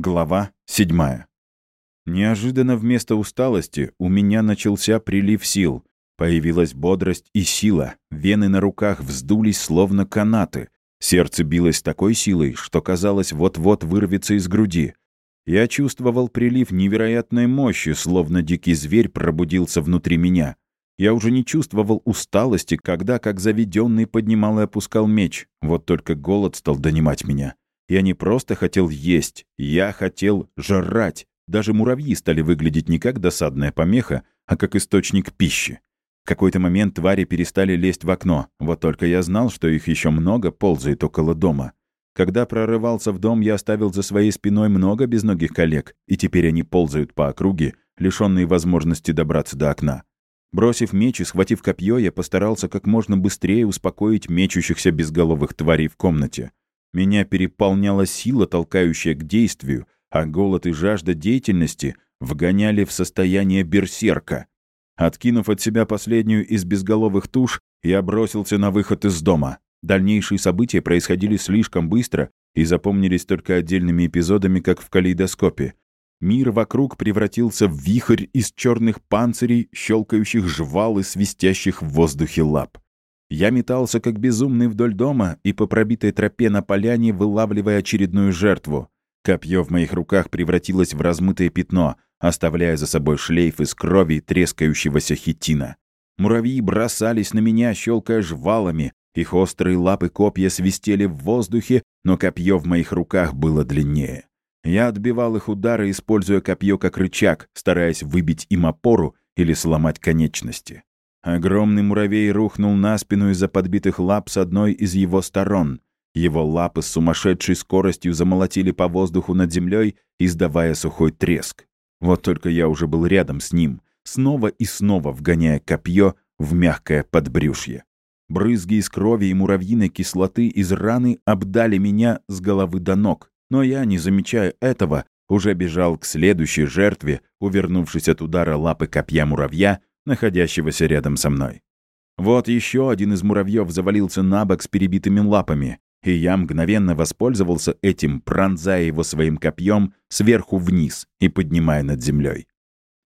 Глава 7. Неожиданно вместо усталости у меня начался прилив сил. Появилась бодрость и сила. Вены на руках вздулись, словно канаты. Сердце билось такой силой, что казалось, вот-вот вырвется из груди. Я чувствовал прилив невероятной мощи, словно дикий зверь пробудился внутри меня. Я уже не чувствовал усталости, когда, как заведенный, поднимал и опускал меч. Вот только голод стал донимать меня. Я не просто хотел есть, я хотел жрать. Даже муравьи стали выглядеть не как досадная помеха, а как источник пищи. В какой-то момент твари перестали лезть в окно, вот только я знал, что их еще много ползает около дома. Когда прорывался в дом, я оставил за своей спиной много безногих коллег, и теперь они ползают по округе, лишенные возможности добраться до окна. Бросив меч и схватив копье, я постарался как можно быстрее успокоить мечущихся безголовых тварей в комнате. Меня переполняла сила, толкающая к действию, а голод и жажда деятельности вгоняли в состояние берсерка. Откинув от себя последнюю из безголовых туш, я бросился на выход из дома. Дальнейшие события происходили слишком быстро и запомнились только отдельными эпизодами, как в калейдоскопе. Мир вокруг превратился в вихрь из черных панцирей, щелкающих жвал и свистящих в воздухе лап. Я метался как безумный вдоль дома и по пробитой тропе на поляне, вылавливая очередную жертву. Копье в моих руках превратилось в размытое пятно, оставляя за собой шлейф из крови трескающегося хитина. Муравьи бросались на меня, щелкая жвалами. Их острые лапы копья свистели в воздухе, но копье в моих руках было длиннее. Я отбивал их удары, используя копье как рычаг, стараясь выбить им опору или сломать конечности. Огромный муравей рухнул на спину из-за подбитых лап с одной из его сторон. Его лапы с сумасшедшей скоростью замолотили по воздуху над землей, издавая сухой треск. Вот только я уже был рядом с ним, снова и снова вгоняя копье в мягкое подбрюшье. Брызги из крови и муравьиной кислоты из раны обдали меня с головы до ног, но я, не замечая этого, уже бежал к следующей жертве, увернувшись от удара лапы копья муравья, находящегося рядом со мной. Вот еще один из муравьев завалился на бок с перебитыми лапами, и я мгновенно воспользовался этим, пронзая его своим копьем сверху вниз и поднимая над землей.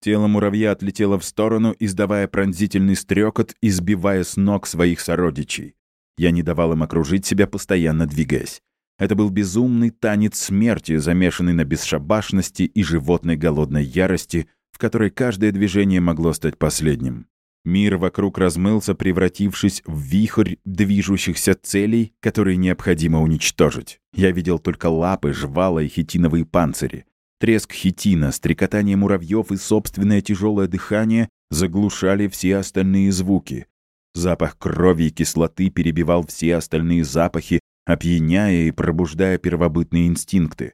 Тело муравья отлетело в сторону, издавая пронзительный стрекот и сбивая с ног своих сородичей. Я не давал им окружить себя, постоянно двигаясь. Это был безумный танец смерти, замешанный на бесшабашности и животной голодной ярости, которой каждое движение могло стать последним. Мир вокруг размылся, превратившись в вихрь движущихся целей, которые необходимо уничтожить. Я видел только лапы, жвала и хитиновые панцири. Треск хитина, стрекотание муравьев и собственное тяжелое дыхание заглушали все остальные звуки. Запах крови и кислоты перебивал все остальные запахи, опьяняя и пробуждая первобытные инстинкты.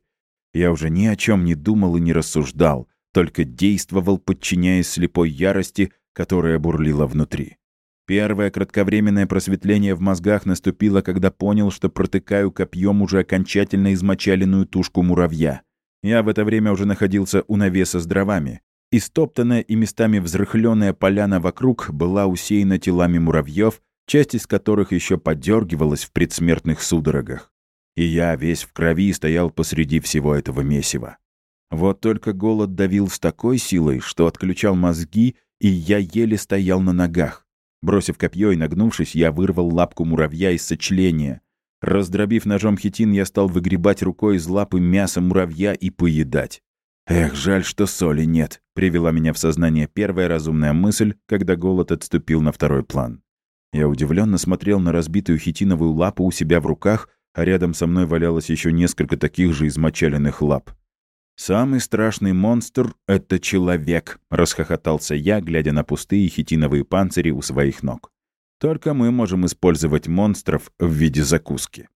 Я уже ни о чем не думал и не рассуждал — только действовал, подчиняясь слепой ярости, которая бурлила внутри. Первое кратковременное просветление в мозгах наступило, когда понял, что протыкаю копьем уже окончательно измочаленную тушку муравья. Я в это время уже находился у навеса с дровами. Истоптанная и местами взрыхленная поляна вокруг была усеяна телами муравьев, часть из которых еще подергивалась в предсмертных судорогах. И я весь в крови стоял посреди всего этого месива. Вот только голод давил с такой силой, что отключал мозги, и я еле стоял на ногах. Бросив копье и нагнувшись, я вырвал лапку муравья из сочления. Раздробив ножом хитин, я стал выгребать рукой из лапы мясо муравья и поедать. «Эх, жаль, что соли нет», — привела меня в сознание первая разумная мысль, когда голод отступил на второй план. Я удивленно смотрел на разбитую хитиновую лапу у себя в руках, а рядом со мной валялось еще несколько таких же измочаленных лап. «Самый страшный монстр — это человек», — расхохотался я, глядя на пустые хитиновые панцири у своих ног. «Только мы можем использовать монстров в виде закуски».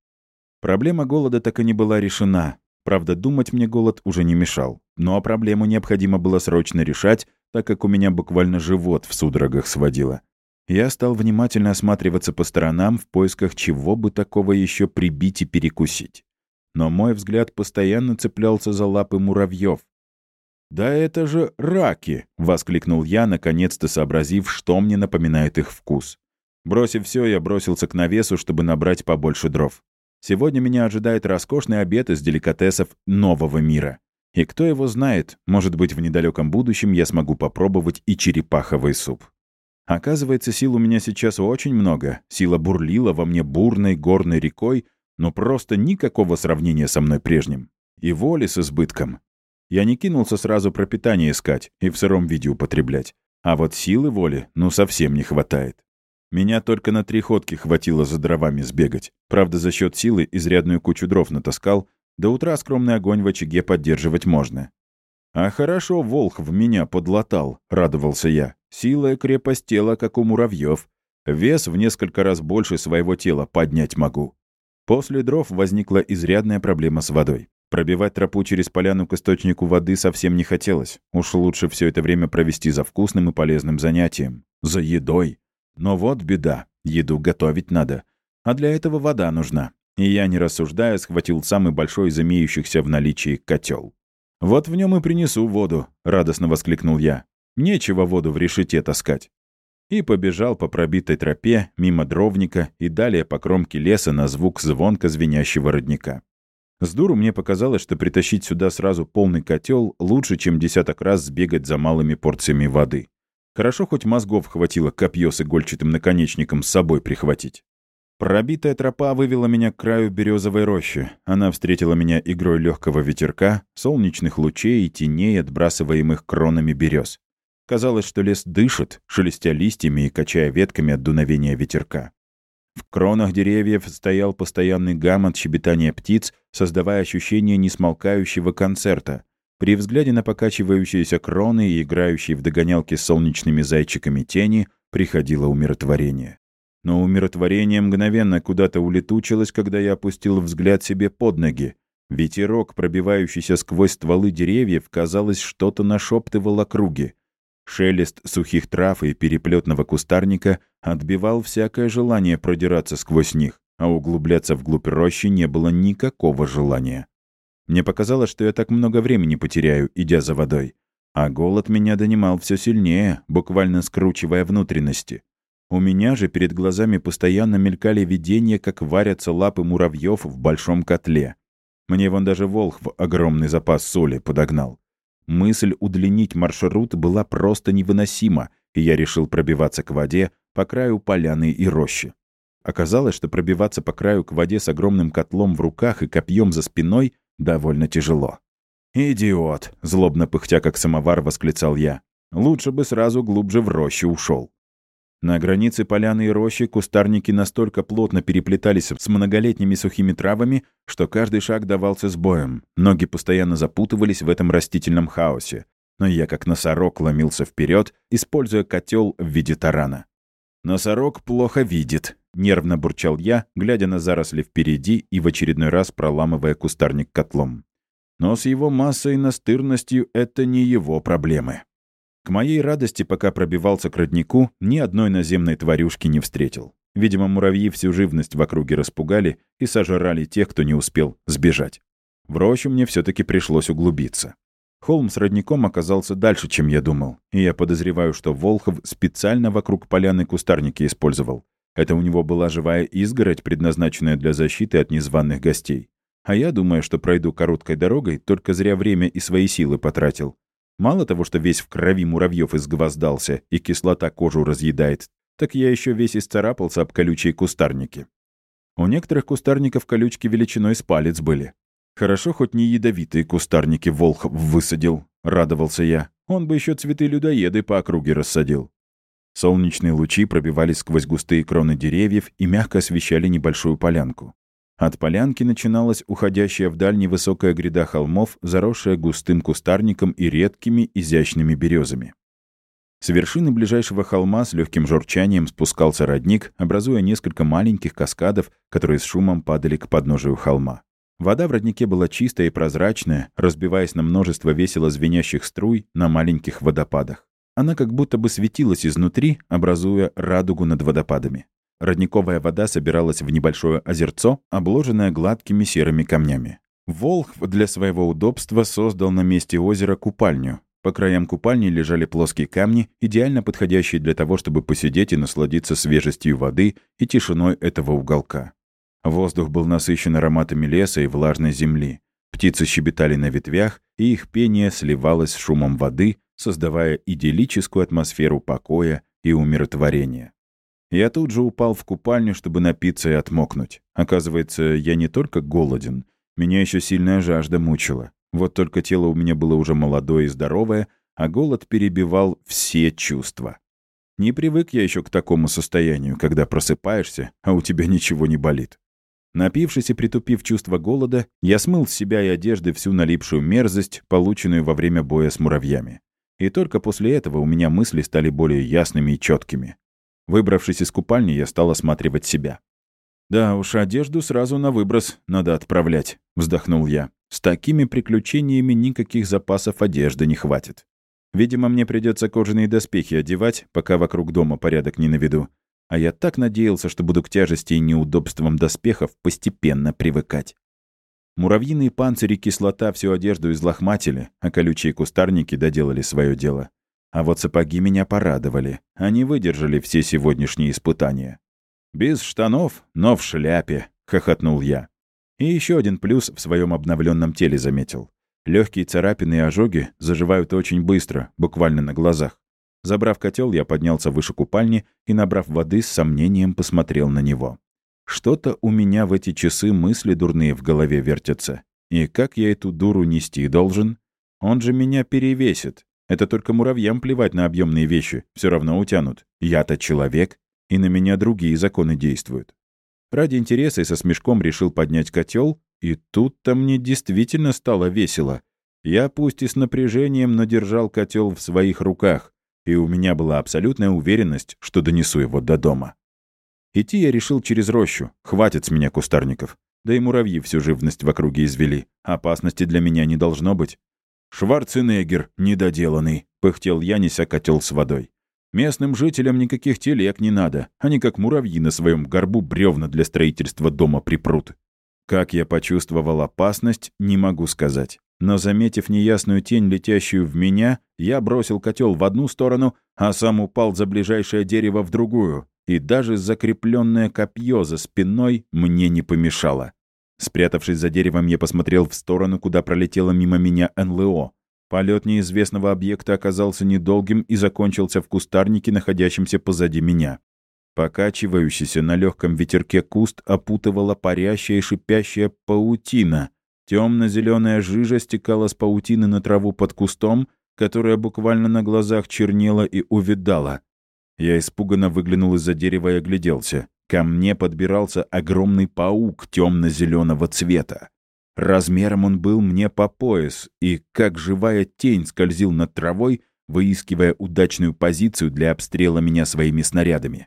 Проблема голода так и не была решена. Правда, думать мне голод уже не мешал. Но проблему необходимо было срочно решать, так как у меня буквально живот в судорогах сводило. Я стал внимательно осматриваться по сторонам в поисках чего бы такого еще прибить и перекусить но мой взгляд постоянно цеплялся за лапы муравьев. «Да это же раки!» — воскликнул я, наконец-то сообразив, что мне напоминает их вкус. Бросив все, я бросился к навесу, чтобы набрать побольше дров. Сегодня меня ожидает роскошный обед из деликатесов нового мира. И кто его знает, может быть, в недалеком будущем я смогу попробовать и черепаховый суп. Оказывается, сил у меня сейчас очень много. Сила бурлила во мне бурной горной рекой, но просто никакого сравнения со мной прежним. И воли с избытком. Я не кинулся сразу пропитание искать и в сыром виде употреблять. А вот силы воли, ну, совсем не хватает. Меня только на три ходки хватило за дровами сбегать. Правда, за счет силы изрядную кучу дров натаскал. До утра скромный огонь в очаге поддерживать можно. «А хорошо Волх в меня подлатал», — радовался я. «Сила и крепость тела, как у муравьев. Вес в несколько раз больше своего тела поднять могу». После дров возникла изрядная проблема с водой. Пробивать тропу через поляну к источнику воды совсем не хотелось. Уж лучше все это время провести за вкусным и полезным занятием. За едой. Но вот беда. Еду готовить надо. А для этого вода нужна. И я, не рассуждая, схватил самый большой из имеющихся в наличии котел. «Вот в нем и принесу воду», — радостно воскликнул я. «Нечего воду в решете таскать». И побежал по пробитой тропе, мимо дровника и далее по кромке леса на звук звонко звенящего родника. С дуру мне показалось, что притащить сюда сразу полный котел лучше, чем десяток раз сбегать за малыми порциями воды. Хорошо, хоть мозгов хватило копье с игольчатым наконечником с собой прихватить. Пробитая тропа вывела меня к краю березовой рощи. Она встретила меня игрой легкого ветерка, солнечных лучей и теней, отбрасываемых кронами берез. Казалось, что лес дышит, шелестя листьями и качая ветками от дуновения ветерка. В кронах деревьев стоял постоянный гам от щебетания птиц, создавая ощущение несмолкающего концерта. При взгляде на покачивающиеся кроны и играющие в догонялки с солнечными зайчиками тени приходило умиротворение. Но умиротворение мгновенно куда-то улетучилось, когда я опустил взгляд себе под ноги. Ветерок, пробивающийся сквозь стволы деревьев, казалось, что-то нашептывал округе. Шелест сухих трав и переплетного кустарника отбивал всякое желание продираться сквозь них, а углубляться вглубь рощи не было никакого желания. Мне показалось, что я так много времени потеряю, идя за водой. А голод меня донимал все сильнее, буквально скручивая внутренности. У меня же перед глазами постоянно мелькали видения, как варятся лапы муравьев в большом котле. Мне вон даже Волхв огромный запас соли подогнал. Мысль удлинить маршрут была просто невыносима, и я решил пробиваться к воде по краю поляны и рощи. Оказалось, что пробиваться по краю к воде с огромным котлом в руках и копьем за спиной довольно тяжело. «Идиот!» — злобно пыхтя как самовар восклицал я. «Лучше бы сразу глубже в рощу ушел. На границе поляны и рощи кустарники настолько плотно переплетались с многолетними сухими травами, что каждый шаг давался с боем. Ноги постоянно запутывались в этом растительном хаосе. Но я как носорог ломился вперед, используя котел в виде тарана. «Носорог плохо видит», — нервно бурчал я, глядя на заросли впереди и в очередной раз проламывая кустарник котлом. Но с его массой и настырностью это не его проблемы. К моей радости, пока пробивался к роднику, ни одной наземной тварюшки не встретил. Видимо, муравьи всю живность в округе распугали и сожрали тех, кто не успел сбежать. В рощу мне все таки пришлось углубиться. Холм с родником оказался дальше, чем я думал, и я подозреваю, что Волхов специально вокруг поляны кустарники использовал. Это у него была живая изгородь, предназначенная для защиты от незваных гостей. А я думаю, что пройду короткой дорогой, только зря время и свои силы потратил. Мало того, что весь в крови муравьев изгвоздался и кислота кожу разъедает, так я еще весь исцарапался об колючие кустарники. У некоторых кустарников колючки величиной с палец были. Хорошо, хоть не ядовитые кустарники волх высадил, радовался я. Он бы еще цветы людоеды по округе рассадил. Солнечные лучи пробивались сквозь густые кроны деревьев и мягко освещали небольшую полянку. От полянки начиналась уходящая вдаль невысокая гряда холмов, заросшая густым кустарником и редкими изящными березами. С вершины ближайшего холма с легким журчанием спускался родник, образуя несколько маленьких каскадов, которые с шумом падали к подножию холма. Вода в роднике была чистая и прозрачная, разбиваясь на множество весело звенящих струй на маленьких водопадах. Она как будто бы светилась изнутри, образуя радугу над водопадами. Родниковая вода собиралась в небольшое озерцо, обложенное гладкими серыми камнями. Волхв для своего удобства создал на месте озера купальню. По краям купальни лежали плоские камни, идеально подходящие для того, чтобы посидеть и насладиться свежестью воды и тишиной этого уголка. Воздух был насыщен ароматами леса и влажной земли. Птицы щебетали на ветвях, и их пение сливалось с шумом воды, создавая идиллическую атмосферу покоя и умиротворения. Я тут же упал в купальню, чтобы напиться и отмокнуть. Оказывается, я не только голоден, меня еще сильная жажда мучила. Вот только тело у меня было уже молодое и здоровое, а голод перебивал все чувства. Не привык я еще к такому состоянию, когда просыпаешься, а у тебя ничего не болит. Напившись и притупив чувство голода, я смыл с себя и одежды всю налипшую мерзость, полученную во время боя с муравьями. И только после этого у меня мысли стали более ясными и четкими. Выбравшись из купальни, я стал осматривать себя. «Да уж, одежду сразу на выброс надо отправлять», — вздохнул я. «С такими приключениями никаких запасов одежды не хватит. Видимо, мне придется кожаные доспехи одевать, пока вокруг дома порядок не наведу. А я так надеялся, что буду к тяжести и неудобствам доспехов постепенно привыкать. Муравьиные панцири кислота всю одежду излохматили, а колючие кустарники доделали свое дело. А вот сапоги меня порадовали. Они выдержали все сегодняшние испытания. «Без штанов, но в шляпе», — хохотнул я. И еще один плюс в своем обновленном теле заметил. Легкие царапины и ожоги заживают очень быстро, буквально на глазах. Забрав котел, я поднялся выше купальни и, набрав воды, с сомнением посмотрел на него. Что-то у меня в эти часы мысли дурные в голове вертятся. И как я эту дуру нести должен? Он же меня перевесит. Это только муравьям плевать на объемные вещи, все равно утянут. Я-то человек, и на меня другие законы действуют. Ради интереса и со смешком решил поднять котел, и тут-то мне действительно стало весело. Я пусть и с напряжением, но держал котел в своих руках, и у меня была абсолютная уверенность, что донесу его до дома. Идти я решил через рощу, хватит с меня кустарников. Да и муравьи всю живность в округе извели. Опасности для меня не должно быть. «Шварценеггер, недоделанный», — пыхтел я, неся котел с водой. «Местным жителям никаких телег не надо. Они как муравьи на своем горбу бревна для строительства дома припрут». Как я почувствовал опасность, не могу сказать. Но, заметив неясную тень, летящую в меня, я бросил котел в одну сторону, а сам упал за ближайшее дерево в другую, и даже закрепленное копье за спиной мне не помешало. Спрятавшись за деревом, я посмотрел в сторону, куда пролетело мимо меня НЛО. Полет неизвестного объекта оказался недолгим и закончился в кустарнике, находящемся позади меня. Покачивающийся на легком ветерке куст опутывала парящая и шипящая паутина — Темно-зеленая жижа стекала с паутины на траву под кустом, которая буквально на глазах чернела и увидала. Я испуганно выглянул из-за дерева и огляделся. Ко мне подбирался огромный паук темно-зеленого цвета. Размером он был мне по пояс, и как живая тень скользил над травой, выискивая удачную позицию для обстрела меня своими снарядами.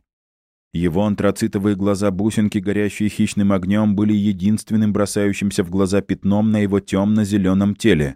Его антрацитовые глаза-бусинки, горящие хищным огнем, были единственным бросающимся в глаза пятном на его темно-зеленом теле.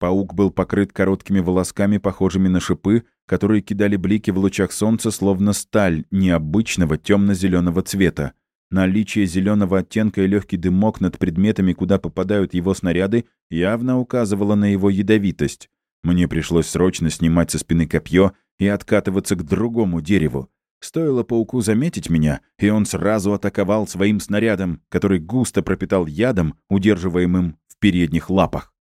Паук был покрыт короткими волосками, похожими на шипы, которые кидали блики в лучах солнца, словно сталь необычного темно-зеленого цвета. Наличие зеленого оттенка и легкий дымок над предметами, куда попадают его снаряды, явно указывало на его ядовитость. Мне пришлось срочно снимать со спины копье и откатываться к другому дереву. Стоило пауку заметить меня, и он сразу атаковал своим снарядом, который густо пропитал ядом, удерживаемым в передних лапах.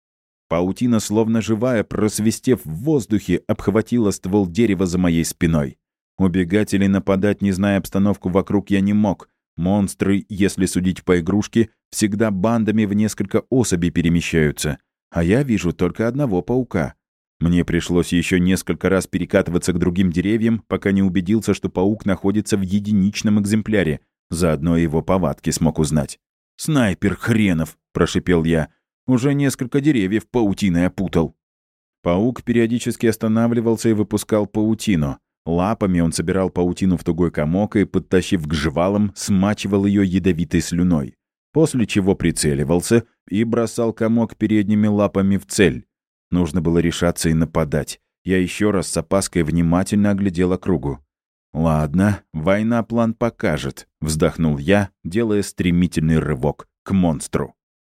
Паутина, словно живая, просвистев в воздухе, обхватила ствол дерева за моей спиной. Убегать или нападать, не зная обстановку вокруг, я не мог. Монстры, если судить по игрушке, всегда бандами в несколько особей перемещаются. А я вижу только одного паука. Мне пришлось еще несколько раз перекатываться к другим деревьям, пока не убедился, что паук находится в единичном экземпляре. Заодно его повадки смог узнать. «Снайпер хренов!» — прошипел я. «Уже несколько деревьев паутиной опутал». Паук периодически останавливался и выпускал паутину. Лапами он собирал паутину в тугой комок и, подтащив к жвалам, смачивал ее ядовитой слюной. После чего прицеливался и бросал комок передними лапами в цель. Нужно было решаться и нападать. Я еще раз с опаской внимательно оглядел округу. «Ладно, война план покажет», — вздохнул я, делая стремительный рывок к монстру.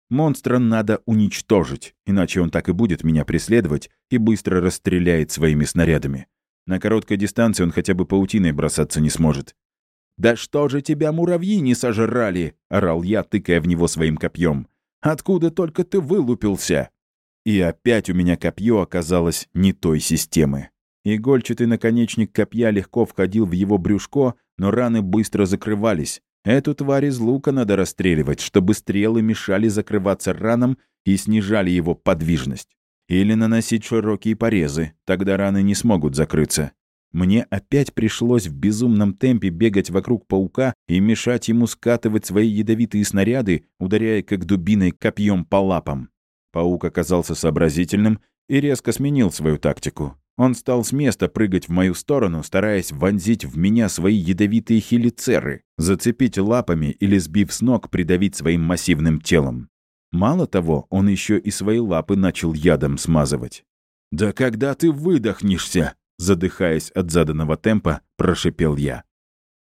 Монстра надо уничтожить, иначе он так и будет меня преследовать и быстро расстреляет своими снарядами. На короткой дистанции он хотя бы паутиной бросаться не сможет. «Да что же тебя муравьи не сожрали?» — орал я, тыкая в него своим копьем. «Откуда только ты вылупился?» И опять у меня копье оказалось не той системы. Игольчатый наконечник копья легко входил в его брюшко, но раны быстро закрывались. Эту тварь из лука надо расстреливать, чтобы стрелы мешали закрываться ранам и снижали его подвижность. Или наносить широкие порезы, тогда раны не смогут закрыться. Мне опять пришлось в безумном темпе бегать вокруг паука и мешать ему скатывать свои ядовитые снаряды, ударяя как дубиной копьем по лапам. Паук оказался сообразительным и резко сменил свою тактику. Он стал с места прыгать в мою сторону, стараясь вонзить в меня свои ядовитые хелицеры, зацепить лапами или, сбив с ног, придавить своим массивным телом. Мало того, он еще и свои лапы начал ядом смазывать. «Да когда ты выдохнешься?» Задыхаясь от заданного темпа, прошипел я.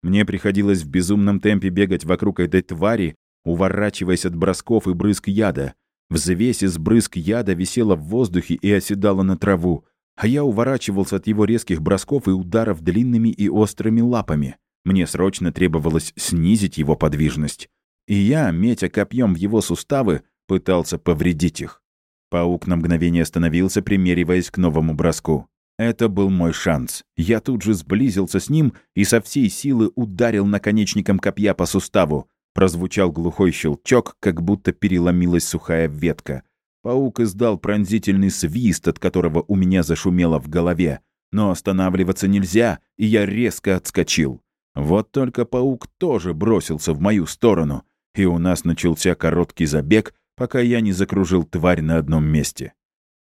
Мне приходилось в безумном темпе бегать вокруг этой твари, уворачиваясь от бросков и брызг яда. Взвесь из брызг яда висела в воздухе и оседала на траву, а я уворачивался от его резких бросков и ударов длинными и острыми лапами. Мне срочно требовалось снизить его подвижность. И я, метя копьем в его суставы, пытался повредить их. Паук на мгновение остановился, примериваясь к новому броску. Это был мой шанс. Я тут же сблизился с ним и со всей силы ударил наконечником копья по суставу. Прозвучал глухой щелчок, как будто переломилась сухая ветка. Паук издал пронзительный свист, от которого у меня зашумело в голове. Но останавливаться нельзя, и я резко отскочил. Вот только паук тоже бросился в мою сторону, и у нас начался короткий забег, пока я не закружил тварь на одном месте.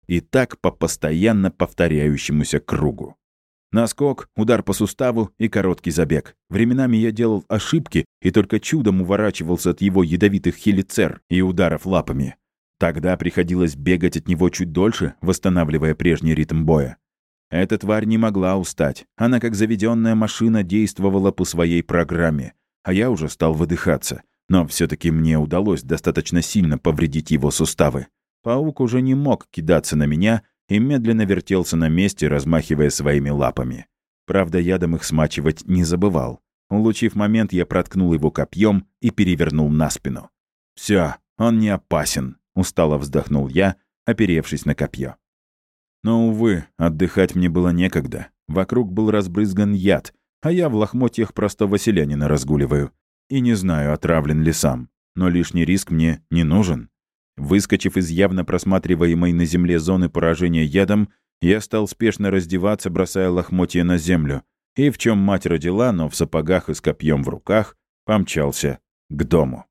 И так по постоянно повторяющемуся кругу. Наскок, удар по суставу и короткий забег. Временами я делал ошибки и только чудом уворачивался от его ядовитых хелицер и ударов лапами. Тогда приходилось бегать от него чуть дольше, восстанавливая прежний ритм боя. Эта тварь не могла устать. Она, как заведенная машина, действовала по своей программе. А я уже стал выдыхаться. Но все таки мне удалось достаточно сильно повредить его суставы. Паук уже не мог кидаться на меня и медленно вертелся на месте, размахивая своими лапами. Правда, ядом их смачивать не забывал. Улучив момент, я проткнул его копьем и перевернул на спину. Все, он не опасен. Устало вздохнул я, оперевшись на копье. Но, увы, отдыхать мне было некогда. Вокруг был разбрызган яд, а я в лохмотьях простого селянина разгуливаю. И не знаю, отравлен ли сам. Но лишний риск мне не нужен. Выскочив из явно просматриваемой на земле зоны поражения ядом, я стал спешно раздеваться, бросая лохмотья на землю, и в чем мать родила, но в сапогах и с копьем в руках, помчался к дому.